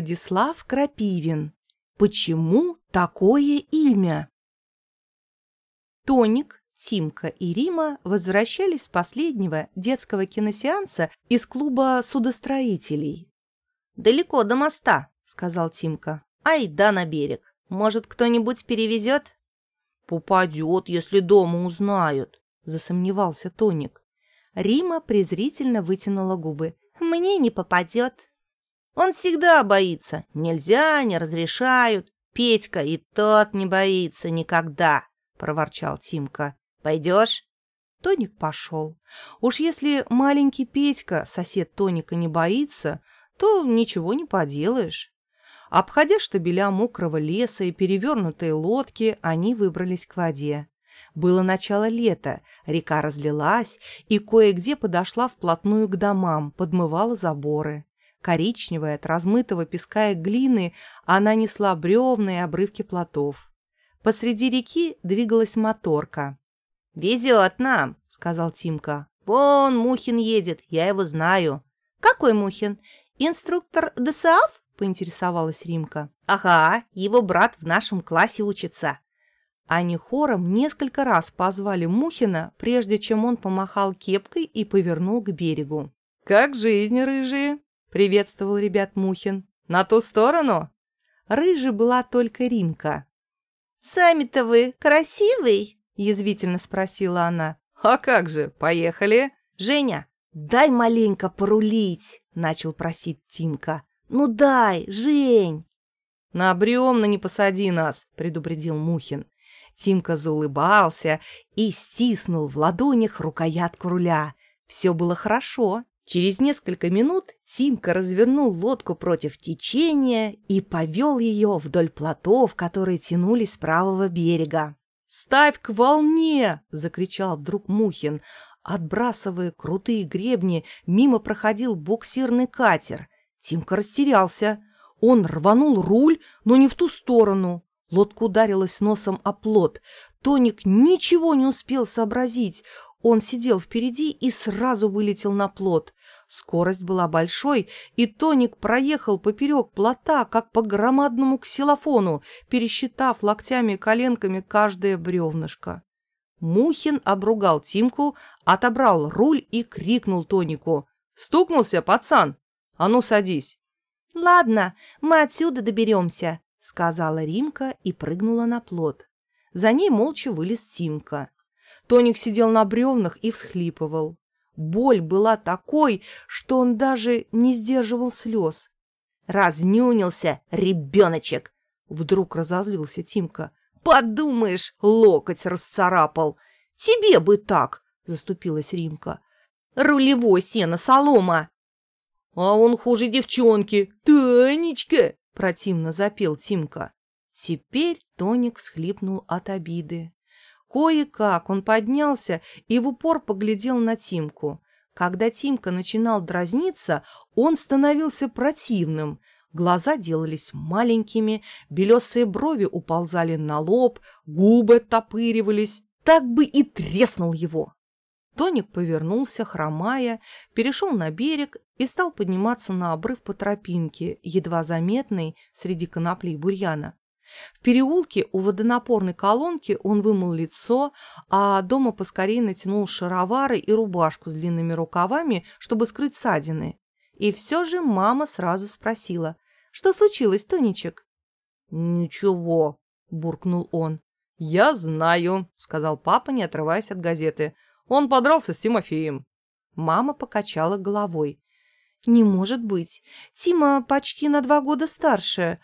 Владислав Крапивин. Почему такое имя? Тоник, Тимка и Рима возвращались с последнего детского киносеанса из клуба судостроителей. «Далеко до моста», — сказал Тимка. «Ай да на берег. Может, кто-нибудь перевезет?» «Попадет, если дома узнают», — засомневался Тоник. Рима презрительно вытянула губы. «Мне не попадет». Он всегда боится. Нельзя, не разрешают. Петька и тот не боится никогда, — проворчал Тимка. Пойдешь? Тоник пошел. Уж если маленький Петька, сосед Тоника, не боится, то ничего не поделаешь. Обходя штабеля мокрого леса и перевернутые лодки, они выбрались к воде. Было начало лета, река разлилась и кое-где подошла вплотную к домам, подмывала заборы. Коричневая от размытого песка и глины, она несла бревна и обрывки плотов. Посреди реки двигалась моторка. «Везет нам», — сказал Тимка. «Вон Мухин едет, я его знаю». «Какой Мухин? Инструктор ДСАФ?» — поинтересовалась Римка. «Ага, его брат в нашем классе учится». Они хором несколько раз позвали Мухина, прежде чем он помахал кепкой и повернул к берегу. «Как жизнь, рыжие?» — приветствовал ребят Мухин. «На ту сторону?» Рыжей была только Римка. «Сами-то вы красивый?» — язвительно спросила она. «А как же, поехали!» «Женя, дай маленько порулить!» — начал просить Тимка. «Ну дай, Жень!» «На бревна не посади нас!» — предупредил Мухин. Тимка заулыбался и стиснул в ладонях рукоятку руля. Все было хорошо. Через несколько минут Тимка развернул лодку против течения и повел ее вдоль плотов, которые тянулись с правого берега. «Ставь к волне!» — закричал вдруг Мухин. Отбрасывая крутые гребни, мимо проходил буксирный катер. Тимка растерялся. Он рванул руль, но не в ту сторону. Лодка ударилась носом о плот. Тоник ничего не успел сообразить. Он сидел впереди и сразу вылетел на плот. Скорость была большой, и Тоник проехал поперек плота, как по громадному ксилофону, пересчитав локтями и коленками каждое бревнышко. Мухин обругал Тимку, отобрал руль и крикнул Тонику. «Стукнулся, пацан? А ну, садись!» «Ладно, мы отсюда доберемся», — сказала Римка и прыгнула на плот. За ней молча вылез Тимка. Тоник сидел на бревнах и всхлипывал. Боль была такой, что он даже не сдерживал слез. «Разнюнился, ребеночек!» Вдруг разозлился Тимка. «Подумаешь, локоть расцарапал! Тебе бы так!» Заступилась Римка. «Рулевой сено солома!» «А он хуже девчонки! Танечка!» Противно запел Тимка. Теперь Тоник всхлипнул от обиды. Кое-как он поднялся и в упор поглядел на Тимку. Когда Тимка начинал дразниться, он становился противным. Глаза делались маленькими, белесые брови уползали на лоб, губы топыривались. Так бы и треснул его. Тоник повернулся, хромая, перешел на берег и стал подниматься на обрыв по тропинке, едва заметной среди конопли бурьяна. В переулке у водонапорной колонки он вымыл лицо, а дома поскорее натянул шаровары и рубашку с длинными рукавами, чтобы скрыть ссадины. И все же мама сразу спросила, что случилось, Тоничек? «Ничего», — буркнул он. «Я знаю», — сказал папа, не отрываясь от газеты. «Он подрался с Тимофеем». Мама покачала головой. «Не может быть. Тима почти на два года старше.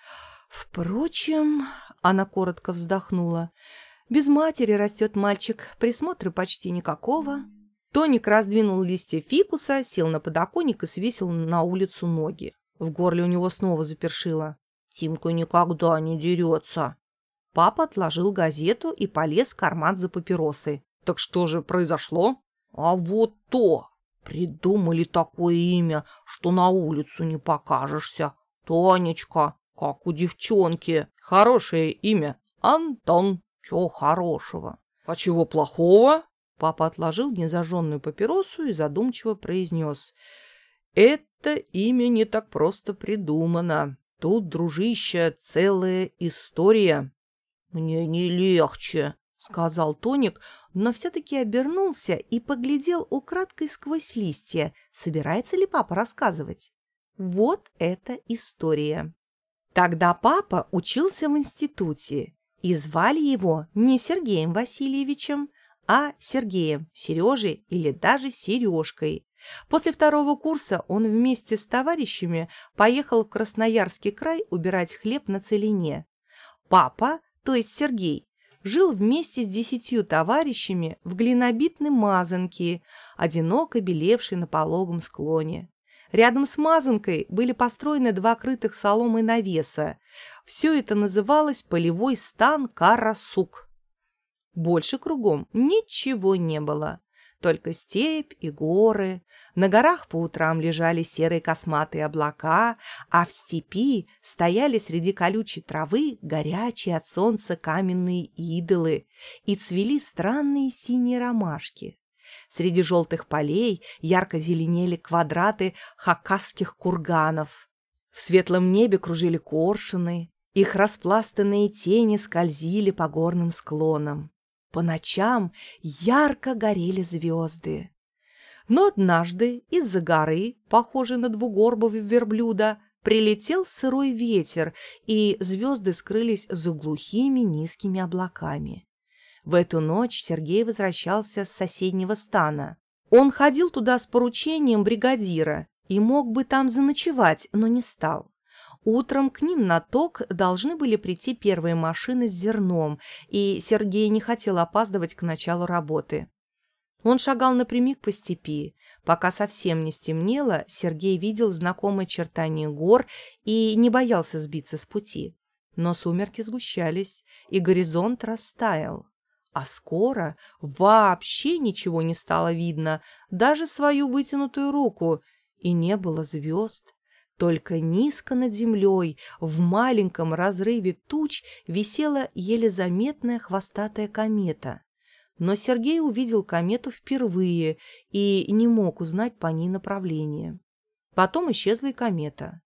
Впрочем, она коротко вздохнула. Без матери растет мальчик, присмотра почти никакого. Тоник раздвинул листья фикуса, сел на подоконник и свесил на улицу ноги. В горле у него снова запершило. «Тимка никогда не дерется». Папа отложил газету и полез в карман за папиросой. «Так что же произошло?» «А вот то! Придумали такое имя, что на улицу не покажешься. Тонечка, как у девчонки. Хорошее имя. Антон. Чего хорошего? А чего плохого? Папа отложил незажженную папиросу и задумчиво произнес. Это имя не так просто придумано. Тут, дружище, целая история. Мне не легче, сказал Тоник, но все-таки обернулся и поглядел украдкой сквозь листья, собирается ли папа рассказывать. Вот эта история. Тогда папа учился в институте, и звали его не Сергеем Васильевичем, а Сергеем, Сережей или даже Сережкой. После второго курса он вместе с товарищами поехал в Красноярский край убирать хлеб на целине. Папа, то есть Сергей, жил вместе с десятью товарищами в глинобитной мазанке, одиноко белевшей на пологом склоне. Рядом с мазанкой были построены два крытых соломой навеса. Все это называлось полевой стан Карасук. Больше кругом ничего не было. Только степь и горы. На горах по утрам лежали серые косматые облака, а в степи стояли среди колючей травы горячие от солнца каменные идолы и цвели странные синие ромашки. Среди желтых полей ярко зеленели квадраты хакасских курганов. В светлом небе кружили коршуны, их распластанные тени скользили по горным склонам. По ночам ярко горели звезды. Но однажды из-за горы, похожей на двугорбого верблюда, прилетел сырой ветер, и звезды скрылись за глухими низкими облаками. В эту ночь Сергей возвращался с соседнего стана. Он ходил туда с поручением бригадира и мог бы там заночевать, но не стал. Утром к ним на ток должны были прийти первые машины с зерном, и Сергей не хотел опаздывать к началу работы. Он шагал напрямик по степи. Пока совсем не стемнело, Сергей видел знакомые чертания гор и не боялся сбиться с пути. Но сумерки сгущались, и горизонт растаял. А скоро вообще ничего не стало видно, даже свою вытянутую руку, и не было звезд. Только низко над землей, в маленьком разрыве туч, висела еле заметная хвостатая комета. Но Сергей увидел комету впервые и не мог узнать по ней направление. Потом исчезла и комета.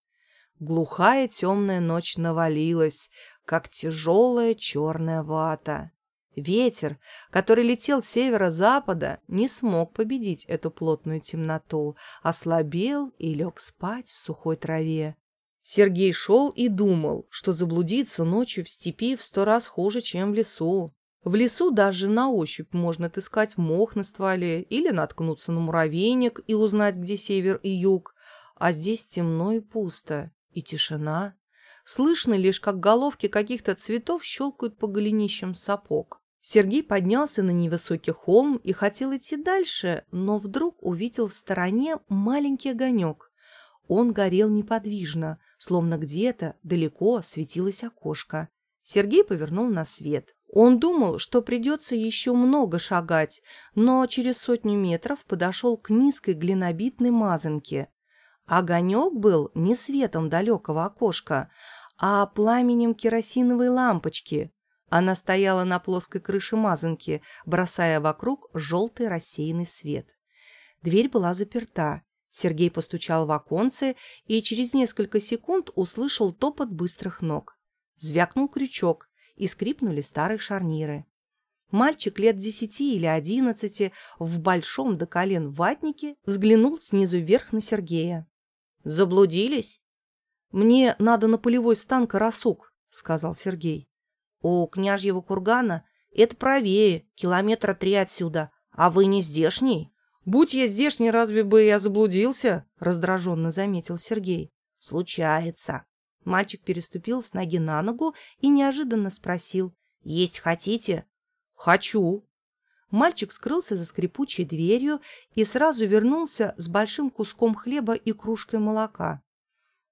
Глухая темная ночь навалилась, как тяжелая черная вата. Ветер, который летел с северо-запада, не смог победить эту плотную темноту, ослабел и лег спать в сухой траве. Сергей шел и думал, что заблудиться ночью в степи в сто раз хуже, чем в лесу. В лесу даже на ощупь можно отыскать мох на стволе или наткнуться на муравейник и узнать, где север и юг, а здесь темно и пусто, и тишина. Слышно лишь, как головки каких-то цветов щелкают по голенищам сапог. Сергей поднялся на невысокий холм и хотел идти дальше, но вдруг увидел в стороне маленький огонек. Он горел неподвижно, словно где-то далеко светилось окошко. Сергей повернул на свет. Он думал, что придется еще много шагать, но через сотню метров подошел к низкой глинобитной мазанке. Огонек был не светом далекого окошка, а пламенем керосиновой лампочки, она стояла на плоской крыше мазанки, бросая вокруг желтый рассеянный свет. Дверь была заперта. Сергей постучал в оконце и через несколько секунд услышал топот быстрых ног. Звякнул крючок, и скрипнули старые шарниры. Мальчик лет десяти или одиннадцати в большом до колен ватнике взглянул снизу вверх на Сергея. «Заблудились?» «Мне надо на полевой стан Карасук», — сказал Сергей. У княжьего кургана это правее, километра три отсюда. А вы не здешний? Будь я здешний, разве бы я заблудился? Раздраженно заметил Сергей. Случается. Мальчик переступил с ноги на ногу и неожиданно спросил. Есть хотите? Хочу. Мальчик скрылся за скрипучей дверью и сразу вернулся с большим куском хлеба и кружкой молока.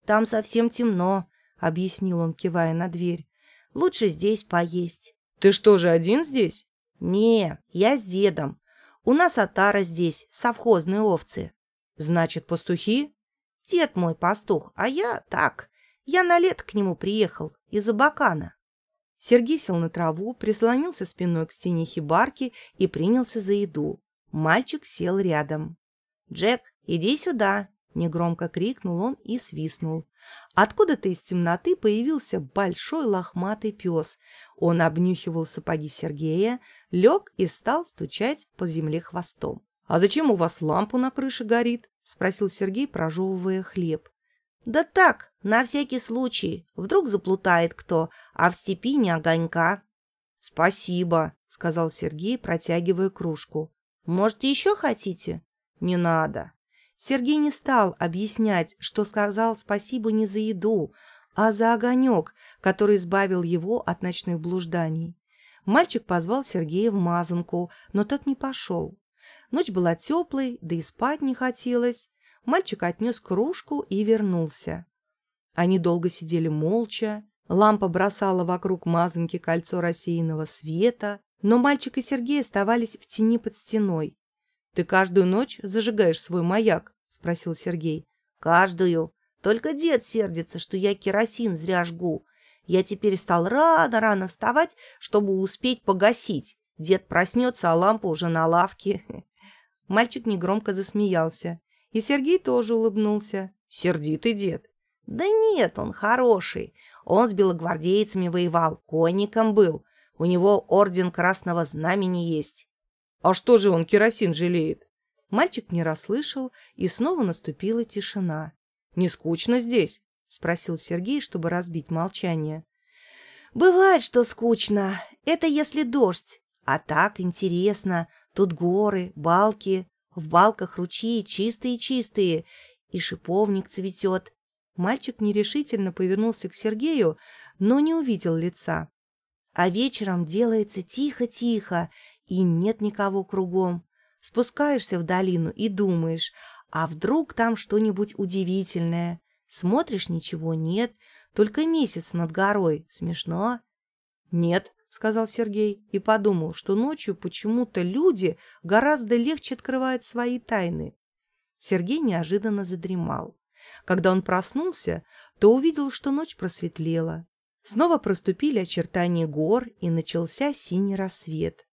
«Там совсем темно», — объяснил он, кивая на дверь. Лучше здесь поесть. Ты что же один здесь? Не, я с дедом. У нас отара здесь, совхозные овцы. Значит, пастухи? Дед мой пастух, а я так. Я на лето к нему приехал, из Абакана. Сергей сел на траву, прислонился спиной к стене хибарки и принялся за еду. Мальчик сел рядом. «Джек, иди сюда!» — негромко крикнул он и свистнул. Откуда-то из темноты появился большой лохматый пес. Он обнюхивал сапоги Сергея, лег и стал стучать по земле хвостом. «А зачем у вас лампу на крыше горит?» — спросил Сергей, прожевывая хлеб. «Да так, на всякий случай. Вдруг заплутает кто, а в степи не огонька». «Спасибо», — сказал Сергей, протягивая кружку. «Может, еще хотите?» «Не надо». Сергей не стал объяснять, что сказал спасибо не за еду, а за огонек, который избавил его от ночных блужданий. Мальчик позвал Сергея в мазанку, но тот не пошел. Ночь была теплой, да и спать не хотелось. Мальчик отнес кружку и вернулся. Они долго сидели молча. Лампа бросала вокруг мазанки кольцо рассеянного света, но мальчик и Сергей оставались в тени под стеной. — Ты каждую ночь зажигаешь свой маяк? — спросил Сергей. — Каждую. Только дед сердится, что я керосин зря жгу. Я теперь стал рано-рано вставать, чтобы успеть погасить. Дед проснется, а лампа уже на лавке. Мальчик негромко засмеялся. И Сергей тоже улыбнулся. Сердитый дед. Да нет, он хороший. Он с белогвардейцами воевал, конником был. У него орден Красного Знамени есть. А что же он керосин жалеет? Мальчик не расслышал, и снова наступила тишина. «Не скучно здесь?» — спросил Сергей, чтобы разбить молчание. «Бывает, что скучно. Это если дождь. А так интересно. Тут горы, балки, в балках ручьи чистые-чистые, и шиповник цветет. Мальчик нерешительно повернулся к Сергею, но не увидел лица. А вечером делается тихо-тихо, и нет никого кругом. Спускаешься в долину и думаешь, а вдруг там что-нибудь удивительное. Смотришь, ничего нет, только месяц над горой. Смешно? Нет, — сказал Сергей и подумал, что ночью почему-то люди гораздо легче открывают свои тайны. Сергей неожиданно задремал. Когда он проснулся, то увидел, что ночь просветлела. Снова проступили очертания гор, и начался синий рассвет.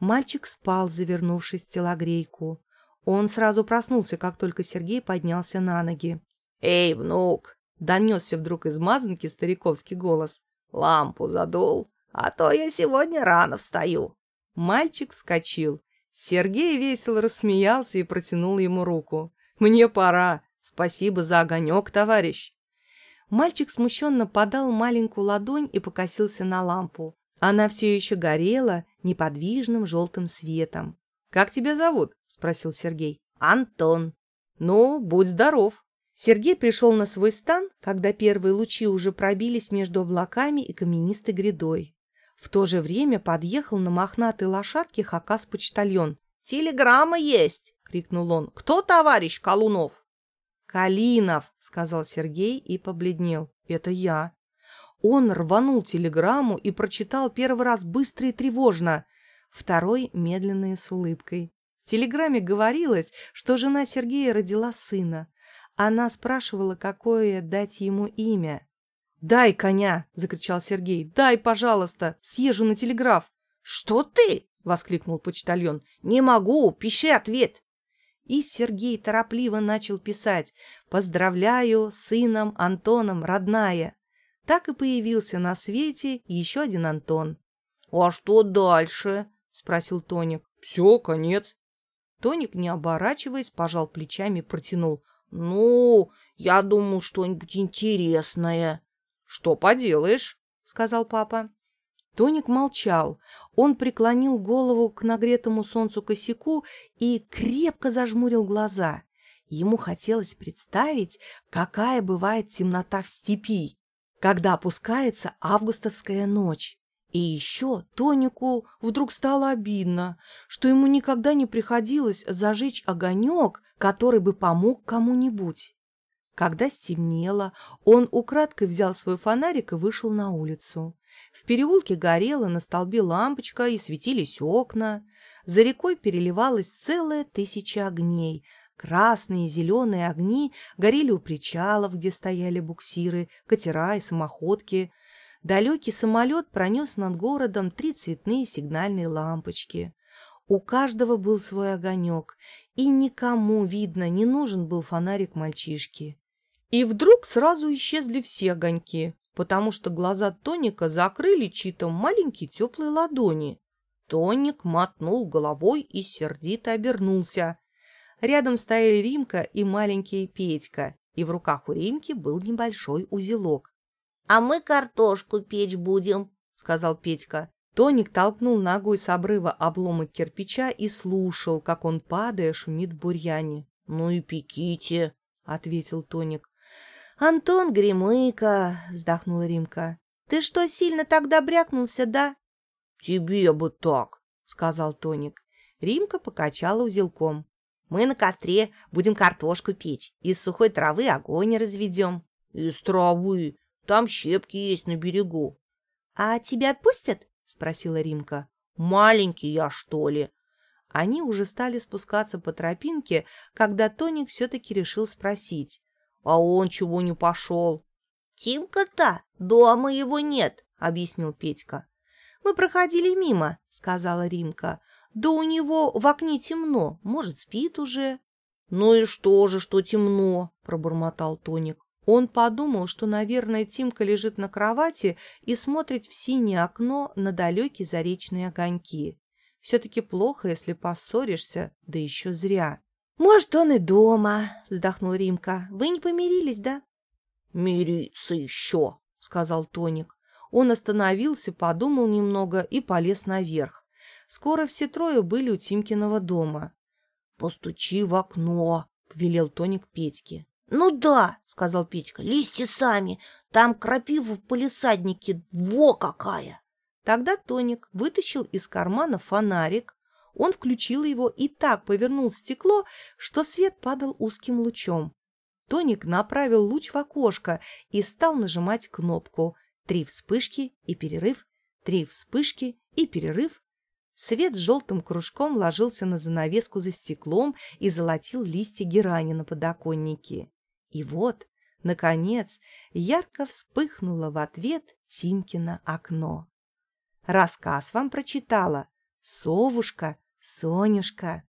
Мальчик спал, завернувшись в телогрейку. Он сразу проснулся, как только Сергей поднялся на ноги. «Эй, внук!» — донесся вдруг из мазанки стариковский голос. «Лампу задул?» А то я сегодня рано встаю». Мальчик вскочил. Сергей весело рассмеялся и протянул ему руку. «Мне пора. Спасибо за огонек, товарищ». Мальчик смущенно подал маленькую ладонь и покосился на лампу. Она все еще горела неподвижным желтым светом. «Как тебя зовут?» — спросил Сергей. «Антон». «Ну, будь здоров». Сергей пришел на свой стан, когда первые лучи уже пробились между облаками и каменистой грядой. В то же время подъехал на мохнатой лошадке Хакас-почтальон. «Телеграмма есть!» — крикнул он. «Кто товарищ Колунов?» «Калинов!» — сказал Сергей и побледнел. «Это я». Он рванул телеграмму и прочитал первый раз быстро и тревожно, второй — медленно и с улыбкой. В телеграмме говорилось, что жена Сергея родила сына. Она спрашивала, какое дать ему имя. «Дай коня!» — закричал Сергей. «Дай, пожалуйста! Съезжу на телеграф!» «Что ты?» — воскликнул почтальон. «Не могу! Пиши ответ!» И Сергей торопливо начал писать «Поздравляю сыном Антоном, родная!» Так и появился на свете еще один Антон. «А что дальше?» — спросил Тоник. «Все, конец». Тоник, не оборачиваясь, пожал плечами и протянул. «Ну, я думал, что-нибудь интересное». «Что поделаешь?» — сказал папа. Тоник молчал. Он преклонил голову к нагретому солнцу косяку и крепко зажмурил глаза. Ему хотелось представить, какая бывает темнота в степи, когда опускается августовская ночь. И еще Тонику вдруг стало обидно, что ему никогда не приходилось зажечь огонек, который бы помог кому-нибудь. Когда стемнело, он украдкой взял свой фонарик и вышел на улицу. В переулке горела на столбе лампочка и светились окна. За рекой переливалась целая тысяча огней. Красные и зеленые огни горели у причалов, где стояли буксиры, катера и самоходки. Далекий самолет пронес над городом три цветные сигнальные лампочки. У каждого был свой огонек, и никому, видно, не нужен был фонарик мальчишки. И вдруг сразу исчезли все огоньки, потому что глаза Тоника закрыли чьи-то маленькие теплые ладони. Тоник мотнул головой и сердито обернулся. Рядом стояли Римка и маленький Петька, и в руках у Римки был небольшой узелок. — А мы картошку печь будем, — сказал Петька. Тоник толкнул ногой с обрыва обломок кирпича и слушал, как он, падая, шумит в бурьяне. — Ну и пеките, — ответил Тоник. — Антон Гремыка, — вздохнула Римка. — Ты что, сильно тогда брякнулся, да? — Тебе бы так, — сказал Тоник. Римка покачала узелком. — Мы на костре будем картошку печь, из сухой травы огонь разведем. — Из травы, там щепки есть на берегу. — А тебя отпустят? — спросила Римка. «Маленький я, что ли?» Они уже стали спускаться по тропинке, когда Тоник все-таки решил спросить. «А он чего не пошел?» «Тимка-то, дома его нет», — объяснил Петька. «Мы проходили мимо», — сказала Римка. «Да у него в окне темно, может, спит уже». «Ну и что же, что темно?» — пробормотал Тоник. Он подумал, что, наверное, Тимка лежит на кровати и смотрит в синее окно на далекие заречные огоньки. Все-таки плохо, если поссоришься, да еще зря. — Может, он и дома, — вздохнул Римка. — Вы не помирились, да? — Мириться еще, — сказал Тоник. Он остановился, подумал немного и полез наверх. Скоро все трое были у Тимкиного дома. — Постучи в окно, — велел Тоник Петьке. «Ну да», — сказал Петька, — «листья сами. Там крапива в полисаднике. Во какая!» Тогда Тоник вытащил из кармана фонарик. Он включил его и так повернул стекло, что свет падал узким лучом. Тоник направил луч в окошко и стал нажимать кнопку. Три вспышки и перерыв, три вспышки и перерыв. Свет с желтым кружком ложился на занавеску за стеклом и золотил листья герани на подоконнике. И вот, наконец, ярко вспыхнуло в ответ Тимкино окно. Рассказ вам прочитала Совушка Сонюшка.